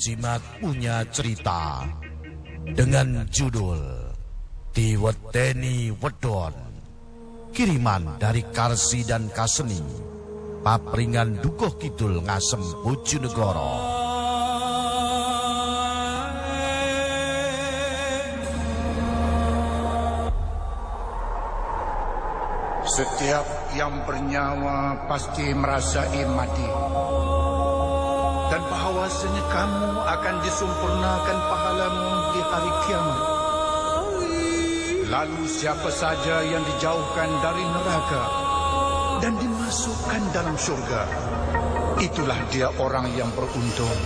Jimat punya cerita dengan judul Diwedeni Wedon. Kiriman dari Karsi dan Kaseni. Papringan Dukuh Kidul Ngasem Bojonegoro. Setiap yang bernyawa pasti merasai mati. Dan bahawasanya kamu akan disempurnakan pahalamu di hari kiamat. Lalu siapa saja yang dijauhkan dari neraka dan dimasukkan dalam syurga, itulah dia orang yang beruntung.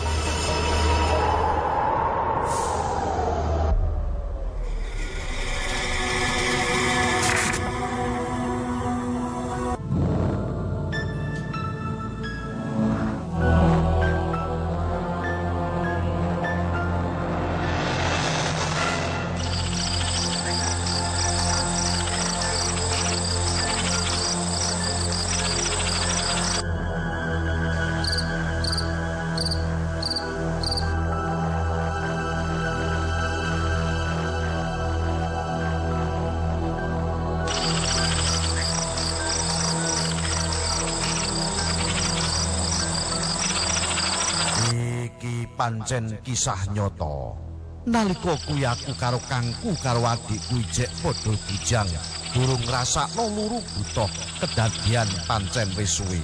Pancen kisah nyoto. Nalika kuwi aku karo kangku karo adikku ijek padha bujang, durung ngrasakno luru butuh kedadian pancen wis suwe.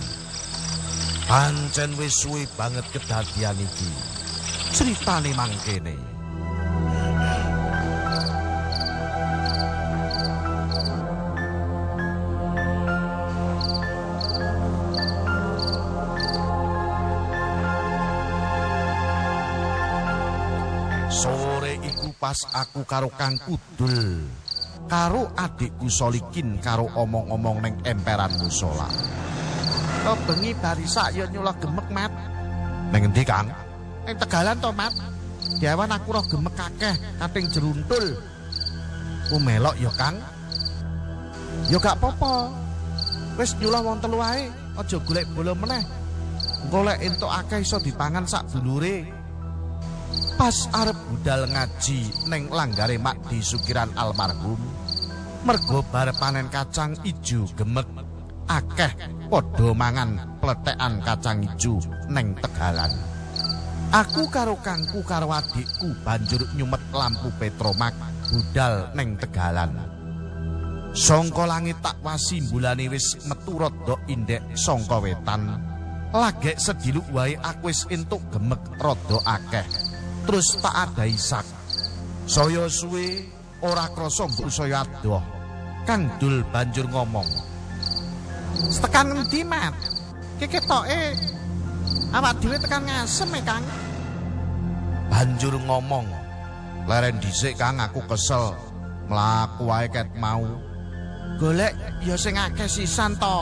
Pancen wis suwe banget kedadian iki. Critane mangkene. Sore iku pas aku karo Kang Kudul karo adikku Solikin karo omong-omong neng emperan musola. Kok bengi barisak ya nyulah gemek, Mat. Neng endi, Kang? Ning Tegalan to, Mat. Diawan aku roh gemek akeh kating jeruntul. Ku melok ya, Kang. Ya gak apa-apa. Wis nyulah wong telu ae, aja golek bola meneh. Engko lek entuk akeh iso dipangan sak dulure. Pas arep budal ngaji neng langgare mak di sukiran almarhum. Mergo bare panen kacang ijo gemek akeh padha mangan pletekan kacang ijo neng Tegalan. Aku karo kangku karo adikku banjur nyumet lampu petromak budal neng Tegalan. Songko langit tak wasi bulane wis metu rada indek songko wetan. Lagek sediluk wae aku wis entuk gemek rada akeh. Terus tak ada isak. Saya suwe ora krasa mbok saya adoh. Kang Dul banjur ngomong. Tekan ngendi, Mat? Ki ketoke awak dhewe tekan ngasem e, Kang. Banjur ngomong. Leren dhisik Kang aku kesel. Mlaku wae ket mau. Golek ya sing akeh sisan to.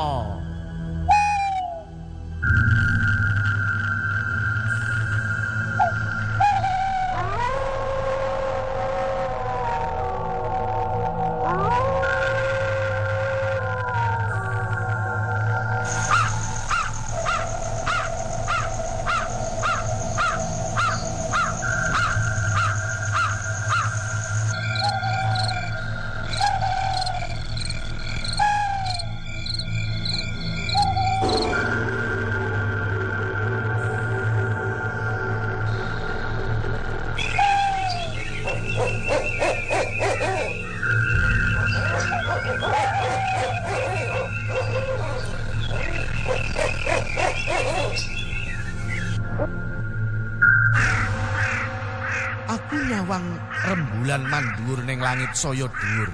Nyawang rembulan mandur ning langit saya dhuwur.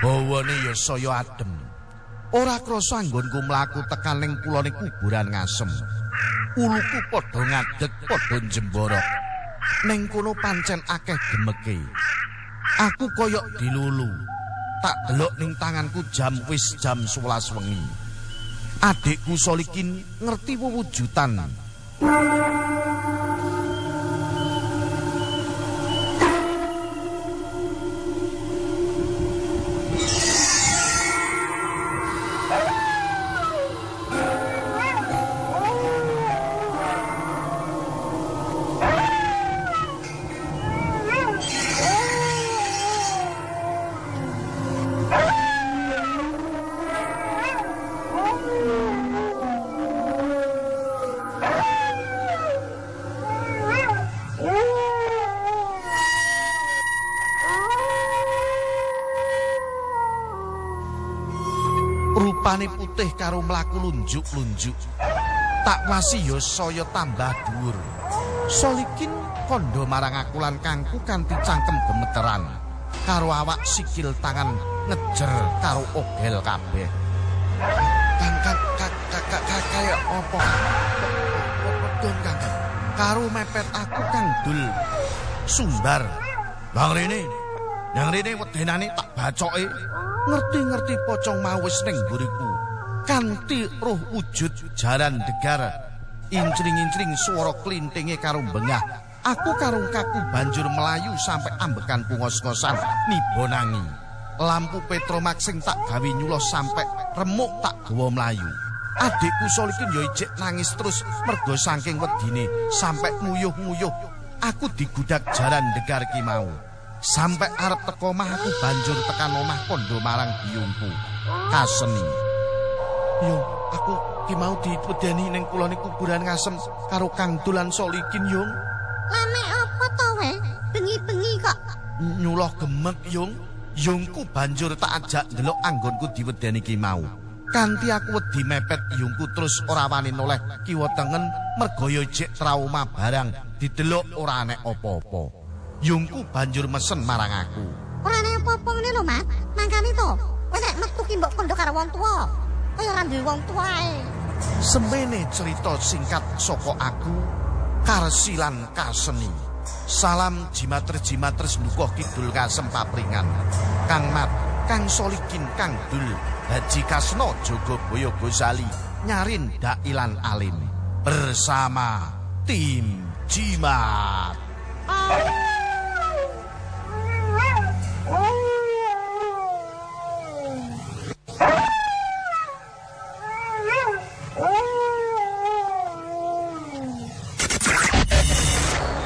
Bawane ya saya adem. Ora krasa anggonku mlaku tekan ning kulone kuburan ngasem. Uluku padha ngadeg padha jemborok. Ning kono pancen akeh gemeke. Aku koyok dilulu. Tak delok ning tanganku jam wis jam 11 wengi. Adikku Solikin ngerti wujudan. Rupane putih karo mlaku lunjuk-lunjuk. Tak wasi ya saya tambah dhuwur. Solikin kondo marang aku lan kangku kanthi cangkem gemeteran. Karo awak sikil tangan ngejer karo ogel kabeh. Kang kang kakak kaya opo? Wedon kang karo mepet aku kang dul sumbar. Bang Rene, yang Rene wedenane tak bacoke. Ngerti-ngerti pocong mau wis ning mburiku. Kanthi roh wujud jaran degar incring-incring swara klintinge karo bengah. Aku karo kaku banjur melayu sampai ambekan pungos-ngosan nibonangi. Lampu petromax sing tak gawe nyuloh sampai remuk tak gawa melayu. Adikku Solikin yo ijek nangis terus mergo saking wedine sampai nguyuh-nguyuh. Aku digudak jaran degar ki mau. Sampai arep teko omah aku banjur tekan omah kondo marang biyungku. Kaseni. Yo, aku ki mau diwedeni ning kulone kuburan ngasem karo Kang Dulan Solikin, Yung. Lame apa to we? Bengi-bengi kok. Nyuloh gemek, Yung. Yungku banjur tak ajak ndelok anggonku diwedeni ki mau. Kanti aku wedi mepet yungku terus ora wani noleh kiwa tengen mergo yo trauma barang didelok ora nek apa-apa. Yungku banjur mesen marang aku. Ora ana apa-apa ngene lho, Mat. Mangkane to, kowe nek metu ki mbok kondo karo wong tuwa. Kaya ora duwe wong tuwae. Semene cerita singkat saka aku Karsilan Kaseni. Salam jimatres-jimatres Dukuh Kidul Kasem Papringan. Kang Mat, Kang Solikin, Kang Dul, Haji Kasno, Jogo Boyo Gosali, Nyarin Dailan Alim. Bersama tim Jimat. Oh,